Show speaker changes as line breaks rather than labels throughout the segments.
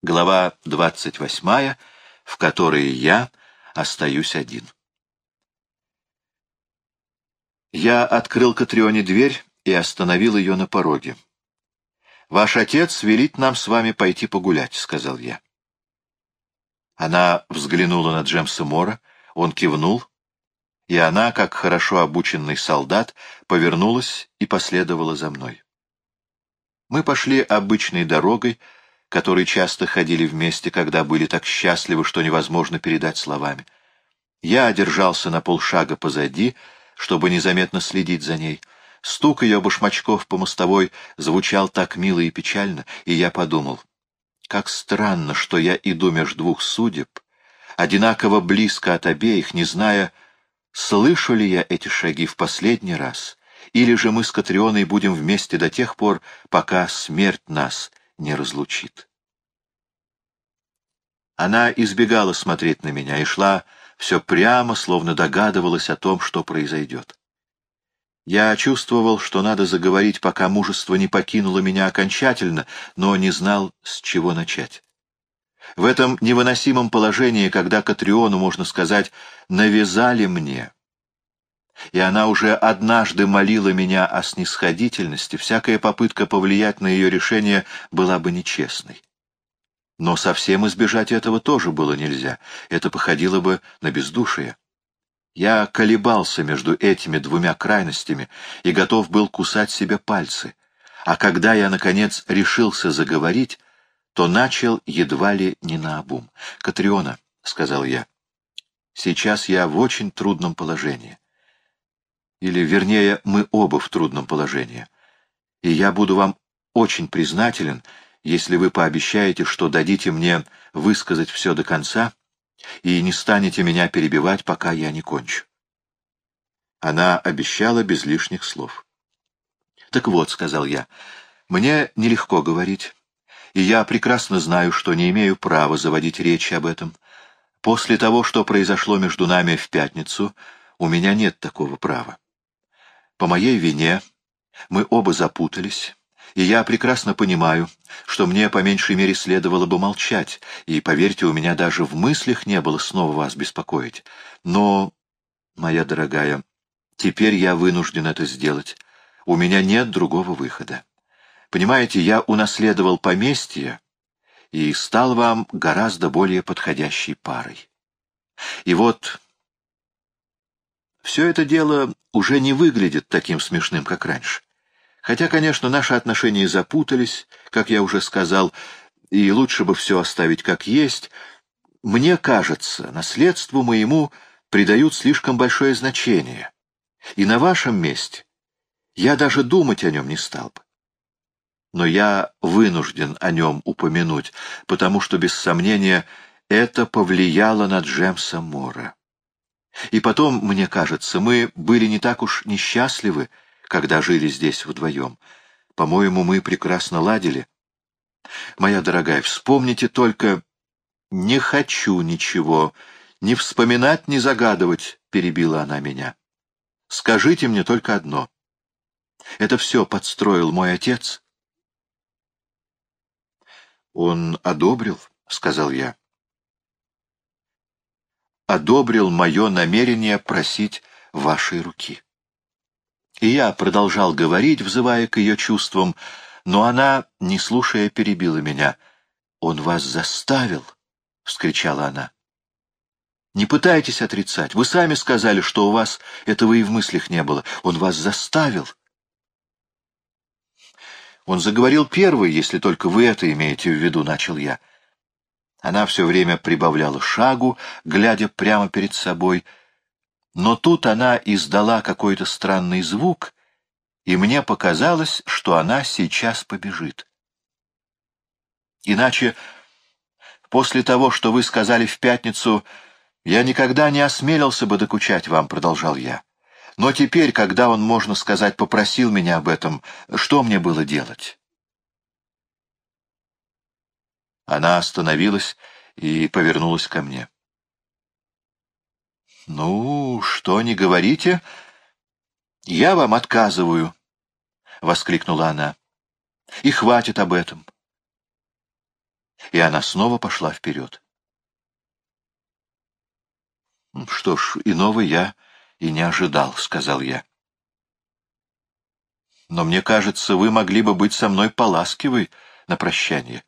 Глава 28, в которой я остаюсь один. Я открыл Катрионе дверь и остановил ее на пороге. «Ваш отец велит нам с вами пойти погулять», — сказал я. Она взглянула на Джемса Мора, он кивнул, и она, как хорошо обученный солдат, повернулась и последовала за мной. Мы пошли обычной дорогой, которые часто ходили вместе, когда были так счастливы, что невозможно передать словами. Я держался на полшага позади, чтобы незаметно следить за ней. Стук ее башмачков по мостовой звучал так мило и печально, и я подумал, как странно, что я иду между двух судеб, одинаково близко от обеих, не зная, слышу ли я эти шаги в последний раз, или же мы с Катрионой будем вместе до тех пор, пока смерть нас не разлучит. Она избегала смотреть на меня и шла все прямо, словно догадывалась о том, что произойдет. Я чувствовал, что надо заговорить, пока мужество не покинуло меня окончательно, но не знал, с чего начать. В этом невыносимом положении, когда Катриону, можно сказать, навязали мне, и она уже однажды молила меня о снисходительности, всякая попытка повлиять на ее решение была бы нечестной. Но совсем избежать этого тоже было нельзя, это походило бы на бездушие. Я колебался между этими двумя крайностями и готов был кусать себе пальцы, а когда я, наконец, решился заговорить, то начал едва ли не наобум. «Катриона», — сказал я, — «сейчас я в очень трудном положении» или, вернее, мы оба в трудном положении. И я буду вам очень признателен, если вы пообещаете, что дадите мне высказать все до конца и не станете меня перебивать, пока я не кончу. Она обещала без лишних слов. «Так вот», — сказал я, — «мне нелегко говорить, и я прекрасно знаю, что не имею права заводить речи об этом. После того, что произошло между нами в пятницу, у меня нет такого права. По моей вине мы оба запутались, и я прекрасно понимаю, что мне по меньшей мере следовало бы молчать, и, поверьте, у меня даже в мыслях не было снова вас беспокоить. Но, моя дорогая, теперь я вынужден это сделать. У меня нет другого выхода. Понимаете, я унаследовал поместье и стал вам гораздо более подходящей парой. И вот все это дело уже не выглядит таким смешным, как раньше. Хотя, конечно, наши отношения запутались, как я уже сказал, и лучше бы все оставить как есть. Мне кажется, наследству моему придают слишком большое значение. И на вашем месте я даже думать о нем не стал бы. Но я вынужден о нем упомянуть, потому что, без сомнения, это повлияло на Джемса Мора. И потом, мне кажется, мы были не так уж несчастливы, когда жили здесь вдвоем. По-моему, мы прекрасно ладили. Моя дорогая, вспомните только... Не хочу ничего, ни вспоминать, ни загадывать, — перебила она меня. Скажите мне только одно. Это все подстроил мой отец? Он одобрил, — сказал я одобрил мое намерение просить вашей руки. И я продолжал говорить, взывая к ее чувствам, но она, не слушая, перебила меня. «Он вас заставил!» — вскричала она. «Не пытайтесь отрицать. Вы сами сказали, что у вас этого и в мыслях не было. Он вас заставил!» Он заговорил первый, если только вы это имеете в виду, — начал я. Она все время прибавляла шагу, глядя прямо перед собой. Но тут она издала какой-то странный звук, и мне показалось, что она сейчас побежит. Иначе, после того, что вы сказали в пятницу, я никогда не осмелился бы докучать вам, — продолжал я. Но теперь, когда он, можно сказать, попросил меня об этом, что мне было делать? Она остановилась и повернулась ко мне. «Ну, что не говорите? Я вам отказываю!» — воскликнула она. «И хватит об этом. И она снова пошла вперед. «Что ж, иного я и не ожидал», — сказал я. «Но мне кажется, вы могли бы быть со мной поласкивой на прощание.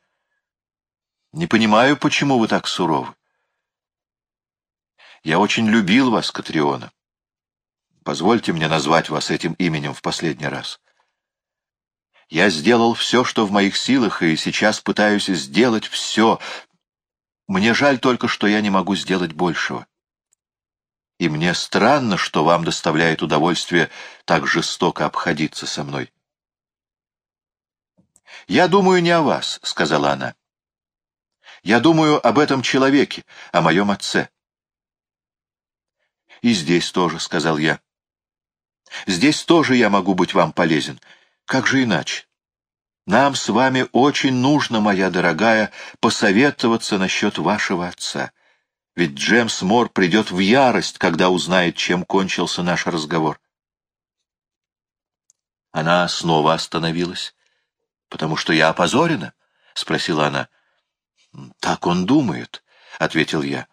Не понимаю, почему вы так суровы. Я очень любил вас, Катриона. Позвольте мне назвать вас этим именем в последний раз. Я сделал все, что в моих силах, и сейчас пытаюсь сделать все. Мне жаль только, что я не могу сделать большего. И мне странно, что вам доставляет удовольствие так жестоко обходиться со мной. «Я думаю не о вас», — сказала она. «Я думаю об этом человеке, о моем отце». «И здесь тоже», — сказал я. «Здесь тоже я могу быть вам полезен. Как же иначе? Нам с вами очень нужно, моя дорогая, посоветоваться насчет вашего отца. Ведь Джемс Мор придет в ярость, когда узнает, чем кончился наш разговор». Она снова остановилась. «Потому что я опозорена?» — спросила она. «Так он думает», — ответил я.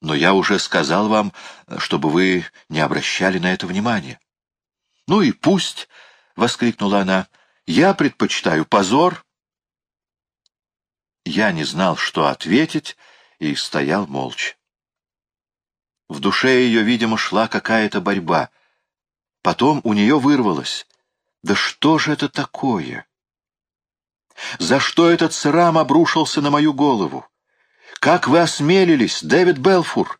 «Но я уже сказал вам, чтобы вы не обращали на это внимания». «Ну и пусть», — воскликнула она, — «я предпочитаю позор». Я не знал, что ответить, и стоял молча. В душе ее, видимо, шла какая-то борьба. Потом у нее вырвалось. «Да что же это такое?» За что этот срам обрушился на мою голову? Как вы осмелились, Дэвид Белфур?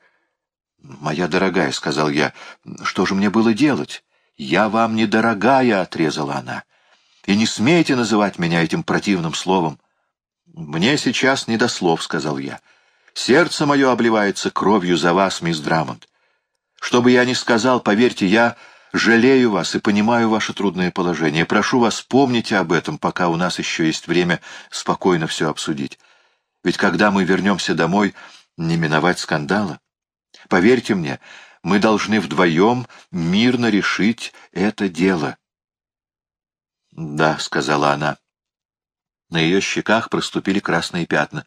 Моя дорогая, — сказал я, — что же мне было делать? Я вам не дорогая, — отрезала она. И не смейте называть меня этим противным словом. Мне сейчас не до слов, — сказал я. Сердце мое обливается кровью за вас, мисс Драмонт. Что бы я ни сказал, поверьте, я Жалею вас и понимаю ваше трудное положение. Прошу вас, помните об этом, пока у нас еще есть время спокойно все обсудить. Ведь когда мы вернемся домой, не миновать скандала. Поверьте мне, мы должны вдвоем мирно решить это дело. — Да, — сказала она. На ее щеках проступили красные пятна.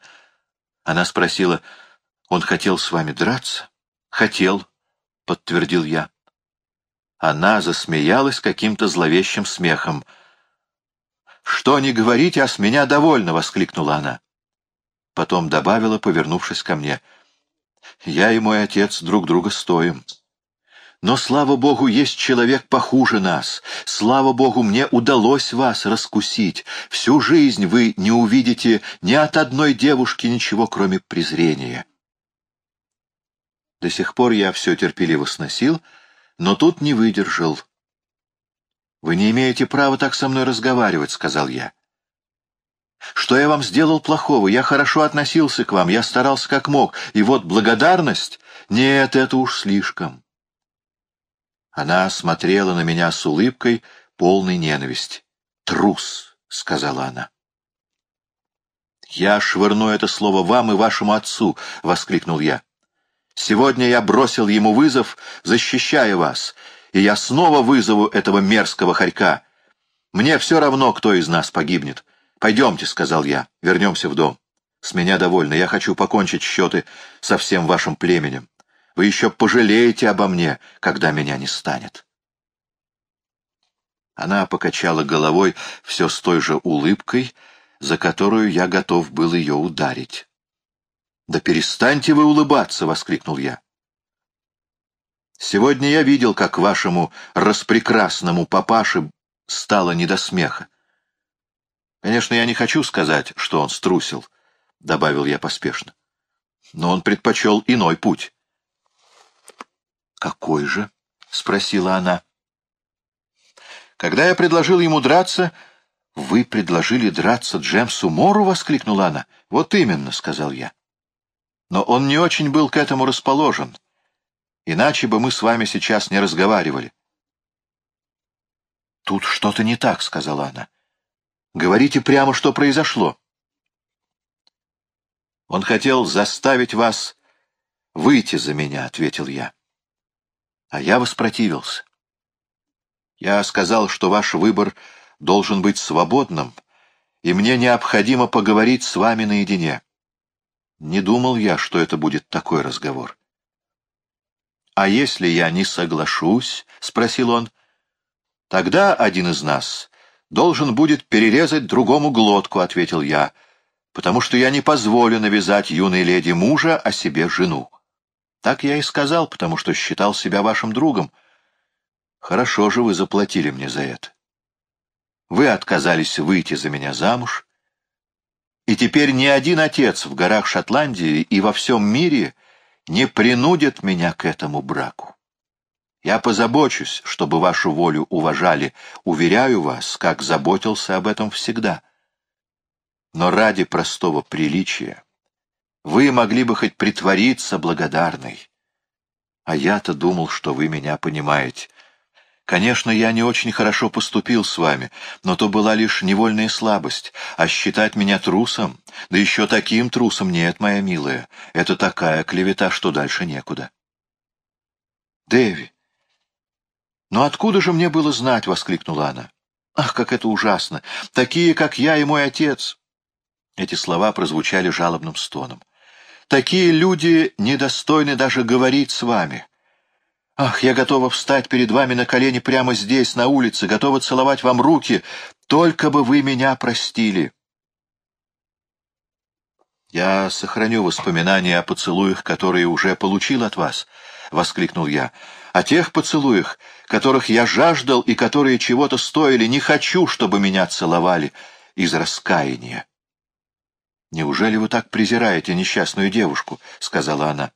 Она спросила, — он хотел с вами драться? — Хотел, — подтвердил я. Она засмеялась каким-то зловещим смехом. «Что не говорите, а с меня довольно!» — воскликнула она. Потом добавила, повернувшись ко мне. «Я и мой отец друг друга стоим. Но, слава богу, есть человек похуже нас. Слава богу, мне удалось вас раскусить. Всю жизнь вы не увидите ни от одной девушки ничего, кроме презрения». До сих пор я все терпеливо сносил, — но тут не выдержал. «Вы не имеете права так со мной разговаривать», — сказал я. «Что я вам сделал плохого? Я хорошо относился к вам, я старался как мог, и вот благодарность? Нет, это уж слишком». Она смотрела на меня с улыбкой, полной ненависти. «Трус», — сказала она. «Я швырну это слово вам и вашему отцу», — воскликнул я. Сегодня я бросил ему вызов, защищая вас, и я снова вызову этого мерзкого хорька. Мне все равно, кто из нас погибнет. Пойдемте, — сказал я, — вернемся в дом. С меня довольно, я хочу покончить счеты со всем вашим племенем. Вы еще пожалеете обо мне, когда меня не станет. Она покачала головой все с той же улыбкой, за которую я готов был ее ударить. «Да перестаньте вы улыбаться!» — воскликнул я. «Сегодня я видел, как вашему распрекрасному папаше стало не до смеха. Конечно, я не хочу сказать, что он струсил», — добавил я поспешно. «Но он предпочел иной путь». «Какой же?» — спросила она. «Когда я предложил ему драться...» «Вы предложили драться Джемсу Мору?» — воскликнула она. «Вот именно», — сказал я. Но он не очень был к этому расположен. Иначе бы мы с вами сейчас не разговаривали. «Тут что-то не так», — сказала она. «Говорите прямо, что произошло». «Он хотел заставить вас выйти за меня», — ответил я. А я воспротивился. Я сказал, что ваш выбор должен быть свободным, и мне необходимо поговорить с вами наедине. Не думал я, что это будет такой разговор. «А если я не соглашусь?» — спросил он. «Тогда один из нас должен будет перерезать другому глотку», — ответил я, «потому что я не позволю навязать юной леди мужа о себе жену». Так я и сказал, потому что считал себя вашим другом. Хорошо же вы заплатили мне за это. Вы отказались выйти за меня замуж, и теперь ни один отец в горах Шотландии и во всем мире не принудит меня к этому браку. Я позабочусь, чтобы вашу волю уважали, уверяю вас, как заботился об этом всегда. Но ради простого приличия вы могли бы хоть притвориться благодарной. А я-то думал, что вы меня понимаете. Конечно, я не очень хорошо поступил с вами, но то была лишь невольная слабость, а считать меня трусом, да еще таким трусом нет, моя милая, это такая клевета, что дальше некуда. Дэви, ну откуда же мне было знать, — воскликнула она. Ах, как это ужасно! Такие, как я и мой отец! Эти слова прозвучали жалобным стоном. Такие люди недостойны даже говорить с вами. Ах, я готова встать перед вами на колени прямо здесь, на улице, готова целовать вам руки, только бы вы меня простили. Я сохраню воспоминания о поцелуях, которые уже получил от вас, — воскликнул я. О тех поцелуях, которых я жаждал и которые чего-то стоили, не хочу, чтобы меня целовали из раскаяния. «Неужели вы так презираете несчастную девушку?» — сказала она.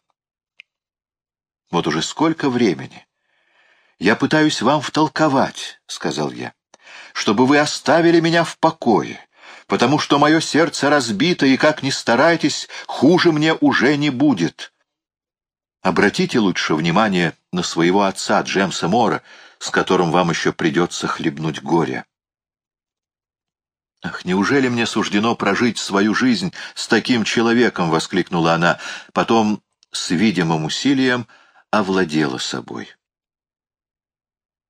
Вот уже сколько времени. Я пытаюсь вам втолковать, — сказал я, — чтобы вы оставили меня в покое, потому что мое сердце разбито, и, как ни старайтесь, хуже мне уже не будет. Обратите лучше внимание на своего отца, Джемса Мора, с которым вам еще придется хлебнуть горе. «Ах, неужели мне суждено прожить свою жизнь с таким человеком?» — воскликнула она. Потом, с видимым усилием, — овладела собой.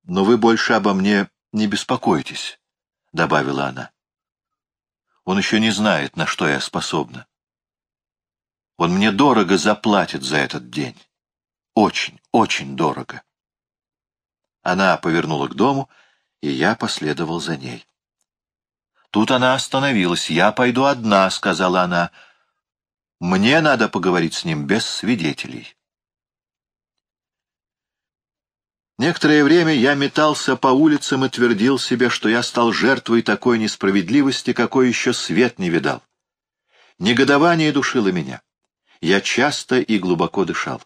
«Но вы больше обо мне не беспокойтесь», — добавила она. «Он еще не знает, на что я способна. Он мне дорого заплатит за этот день. Очень, очень дорого». Она повернула к дому, и я последовал за ней. Тут она остановилась. «Я пойду одна», — сказала она. «Мне надо поговорить с ним без свидетелей». Некоторое время я метался по улицам и твердил себе, что я стал жертвой такой несправедливости, какой еще свет не видал. Негодование душило меня. Я часто и глубоко дышал.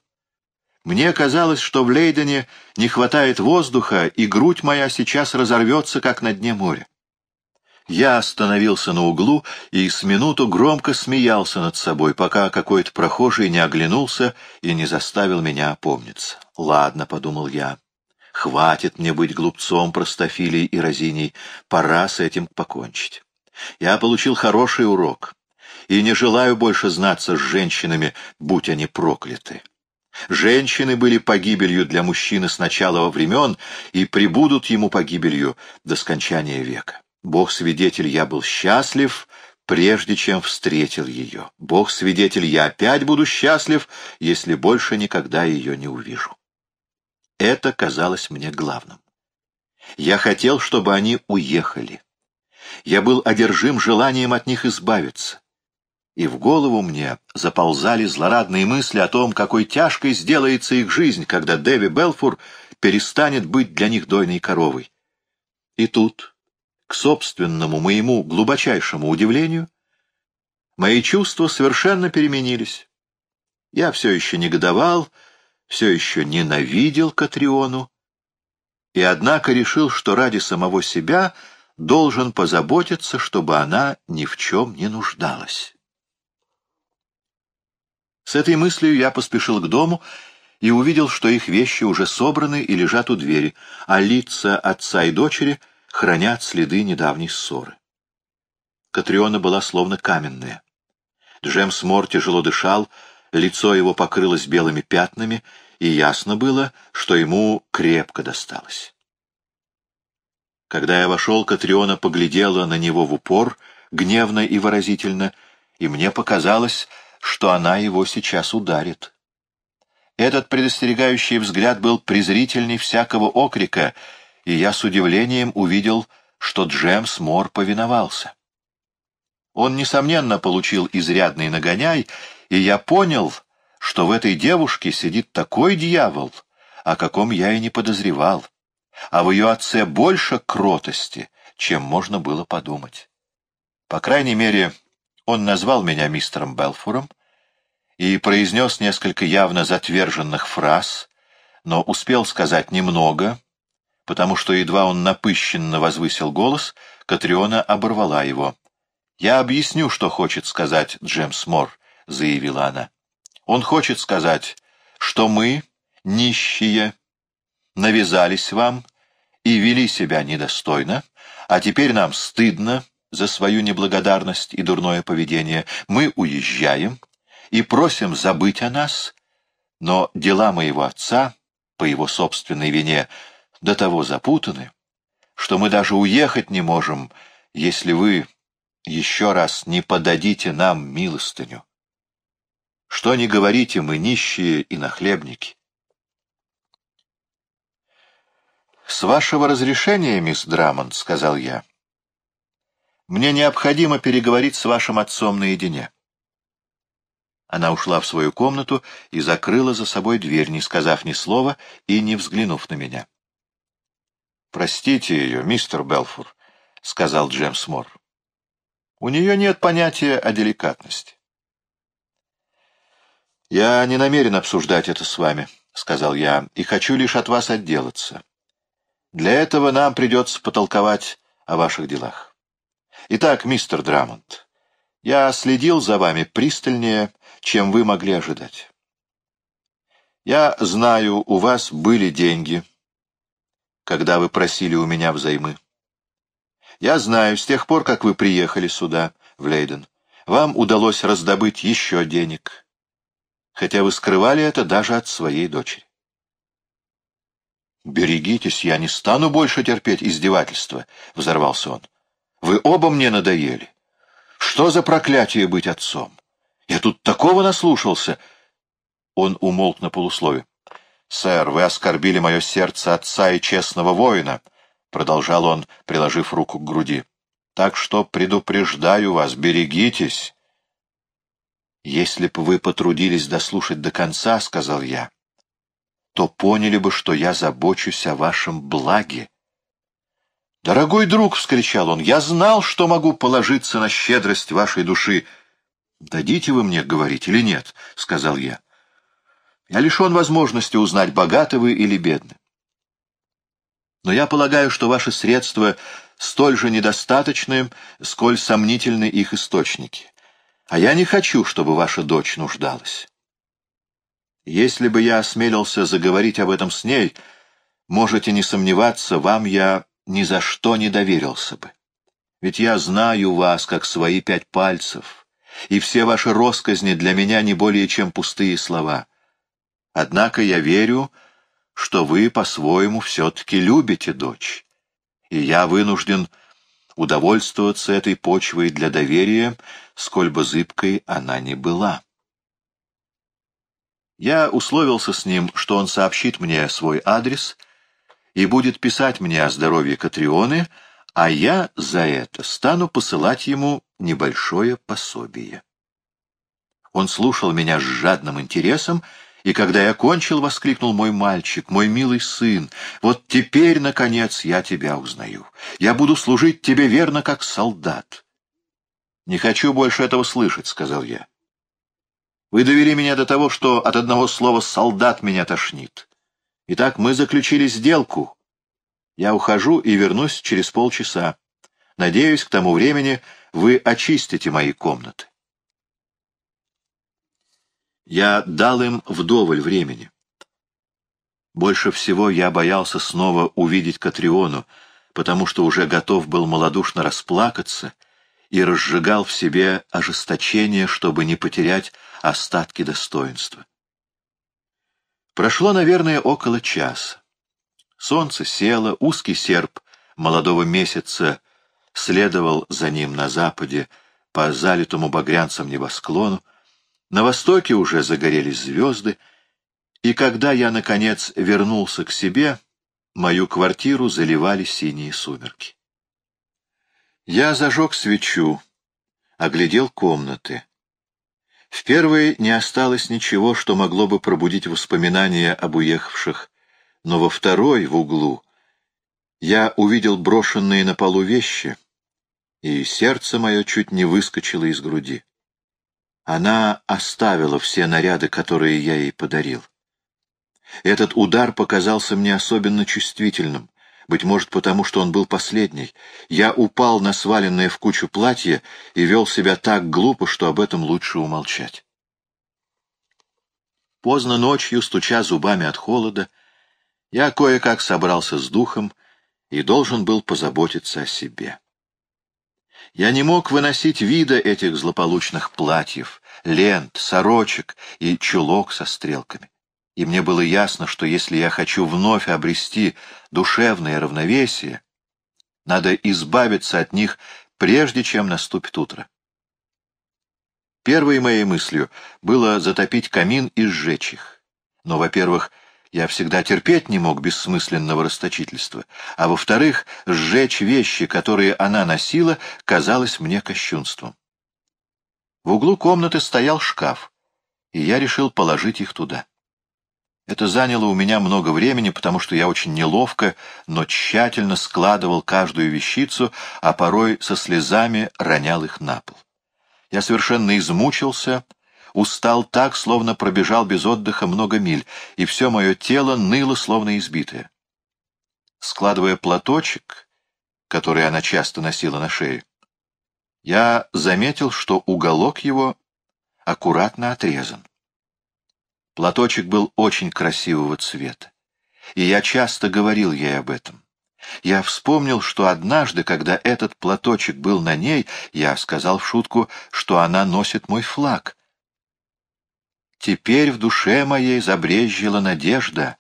Мне казалось, что в Лейдене не хватает воздуха, и грудь моя сейчас разорвется, как на дне моря. Я остановился на углу и с минуту громко смеялся над собой, пока какой-то прохожий не оглянулся и не заставил меня опомниться. «Ладно», — подумал я, Хватит мне быть глупцом, простофилей и разиней. Пора с этим покончить. Я получил хороший урок и не желаю больше знаться с женщинами, будь они прокляты. Женщины были погибелью для мужчины с начала времен и прибудут ему погибелью до скончания века. Бог свидетель, я был счастлив, прежде чем встретил ее. Бог свидетель, я опять буду счастлив, если больше никогда ее не увижу. Это казалось мне главным. Я хотел, чтобы они уехали. Я был одержим желанием от них избавиться. И в голову мне заползали злорадные мысли о том, какой тяжкой сделается их жизнь, когда Дэви Белфур перестанет быть для них дойной коровой. И тут, к собственному моему глубочайшему удивлению, мои чувства совершенно переменились. Я все еще негодовал, все еще ненавидел Катриону, и однако решил, что ради самого себя должен позаботиться, чтобы она ни в чем не нуждалась. С этой мыслью я поспешил к дому и увидел, что их вещи уже собраны и лежат у двери, а лица отца и дочери хранят следы недавней ссоры. Катриона была словно каменная. Джемс Мор тяжело дышал, лицо его покрылось белыми пятнами, и ясно было, что ему крепко досталось. Когда я вошел, Катриона поглядела на него в упор, гневно и выразительно, и мне показалось, что она его сейчас ударит. Этот предостерегающий взгляд был презрительней всякого окрика, и я с удивлением увидел, что Джемс Мор повиновался. Он, несомненно, получил изрядный нагоняй, и я понял, что в этой девушке сидит такой дьявол, о каком я и не подозревал, а в ее отце больше кротости, чем можно было подумать. По крайней мере, он назвал меня мистером Белфуром и произнес несколько явно затверженных фраз, но успел сказать немного, потому что едва он напыщенно возвысил голос, Катриона оборвала его. «Я объясню, что хочет сказать Джемс Мор», — заявила она. «Он хочет сказать, что мы, нищие, навязались вам и вели себя недостойно, а теперь нам стыдно за свою неблагодарность и дурное поведение. Мы уезжаем и просим забыть о нас, но дела моего отца, по его собственной вине, до того запутаны, что мы даже уехать не можем, если вы еще раз не подадите нам милостыню. Что не говорите, мы нищие и нахлебники. «С вашего разрешения, мисс Драмонт, — сказал я, — мне необходимо переговорить с вашим отцом наедине». Она ушла в свою комнату и закрыла за собой дверь, не сказав ни слова и не взглянув на меня. «Простите ее, мистер Белфур», — сказал Джемс Мор. «У нее нет понятия о деликатности». «Я не намерен обсуждать это с вами», — сказал я, — «и хочу лишь от вас отделаться. Для этого нам придется потолковать о ваших делах. Итак, мистер Драмонт, я следил за вами пристальнее, чем вы могли ожидать. Я знаю, у вас были деньги, когда вы просили у меня взаймы. Я знаю, с тех пор, как вы приехали сюда, в Лейден, вам удалось раздобыть еще денег, хотя вы скрывали это даже от своей дочери. «Берегитесь, я не стану больше терпеть издевательства», — взорвался он. «Вы оба мне надоели. Что за проклятие быть отцом? Я тут такого наслушался!» Он умолк на полуслове. «Сэр, вы оскорбили мое сердце отца и честного воина», — продолжал он, приложив руку к груди. «Так что предупреждаю вас, берегитесь». «Если бы вы потрудились дослушать до конца», — сказал я, то поняли бы, что я забочусь о вашем благе. «Дорогой друг!» — вскричал он. «Я знал, что могу положиться на щедрость вашей души». «Дадите вы мне говорить или нет?» — сказал я. «Я лишен возможности узнать, богаты вы или бедны. Но я полагаю, что ваши средства столь же недостаточны, сколь сомнительны их источники. А я не хочу, чтобы ваша дочь нуждалась. Если бы я осмелился заговорить об этом с ней, можете не сомневаться, вам я ни за что не доверился бы. Ведь я знаю вас, как свои пять пальцев, и все ваши росказни для меня не более чем пустые слова. Однако я верю, что вы по-своему все-таки любите дочь, и я вынужден удовольствоваться этой почвой для доверия, сколь бы зыбкой она ни была. Я условился с ним, что он сообщит мне свой адрес и будет писать мне о здоровье Катрионы, а я за это стану посылать ему небольшое пособие. Он слушал меня с жадным интересом, и когда я кончил, воскликнул мой мальчик, мой милый сын, вот теперь, наконец, я тебя узнаю. Я буду служить тебе верно, как солдат. Не хочу больше этого слышать, — сказал я. Вы довели меня до того, что от одного слова «солдат» меня тошнит. Итак, мы заключили сделку. Я ухожу и вернусь через полчаса. Надеюсь, к тому времени вы очистите мои комнаты. Я дал им вдоволь времени. Больше всего я боялся снова увидеть Катриону, потому что уже готов был малодушно расплакаться и разжигал в себе ожесточение, чтобы не потерять остатки достоинства. Прошло, наверное, около часа. Солнце село, узкий серп молодого месяца следовал за ним на западе по залитому багрянцам небосклону, на востоке уже загорелись звезды, и когда я, наконец, вернулся к себе, мою квартиру заливали синие сумерки. Я зажег свечу, оглядел комнаты. В первой не осталось ничего, что могло бы пробудить воспоминания об уехавших, но во второй, в углу, я увидел брошенные на полу вещи, и сердце мое чуть не выскочило из груди. Она оставила все наряды, которые я ей подарил. Этот удар показался мне особенно чувствительным, быть может, потому что он был последний. Я упал на сваленное в кучу платье и вел себя так глупо, что об этом лучше умолчать. Поздно ночью, стуча зубами от холода, я кое-как собрался с духом и должен был позаботиться о себе. Я не мог выносить вида этих злополучных платьев, лент, сорочек и чулок со стрелками и мне было ясно, что если я хочу вновь обрести душевное равновесие, надо избавиться от них, прежде чем наступит утро. Первой моей мыслью было затопить камин и сжечь их. Но, во-первых, я всегда терпеть не мог бессмысленного расточительства, а во-вторых, сжечь вещи, которые она носила, казалось мне кощунством. В углу комнаты стоял шкаф, и я решил положить их туда. Это заняло у меня много времени, потому что я очень неловко, но тщательно складывал каждую вещицу, а порой со слезами ронял их на пол. Я совершенно измучился, устал так, словно пробежал без отдыха много миль, и все мое тело ныло, словно избитое. Складывая платочек, который она часто носила на шее, я заметил, что уголок его аккуратно отрезан. Платочек был очень красивого цвета, и я часто говорил ей об этом. Я вспомнил, что однажды, когда этот платочек был на ней, я сказал в шутку, что она носит мой флаг. Теперь в душе моей забрезжила надежда,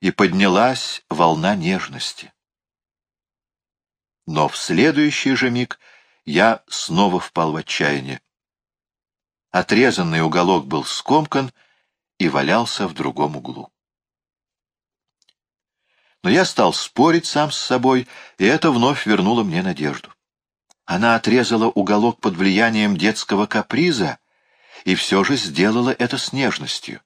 и поднялась волна нежности. Но в следующий же миг я снова впал в отчаяние. Отрезанный уголок был скомкан, и валялся в другом углу. Но я стал спорить сам с собой, и это вновь вернуло мне надежду. Она отрезала уголок под влиянием детского каприза и все же сделала это с нежностью.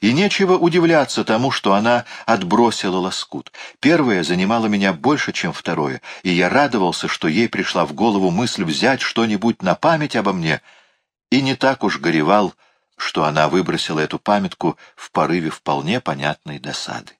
И нечего удивляться тому, что она отбросила лоскут. Первое занимало меня больше, чем второе, и я радовался, что ей пришла в голову мысль взять что-нибудь на память обо мне, и не так уж горевал, что она выбросила эту памятку в порыве вполне понятной досады.